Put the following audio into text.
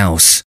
house.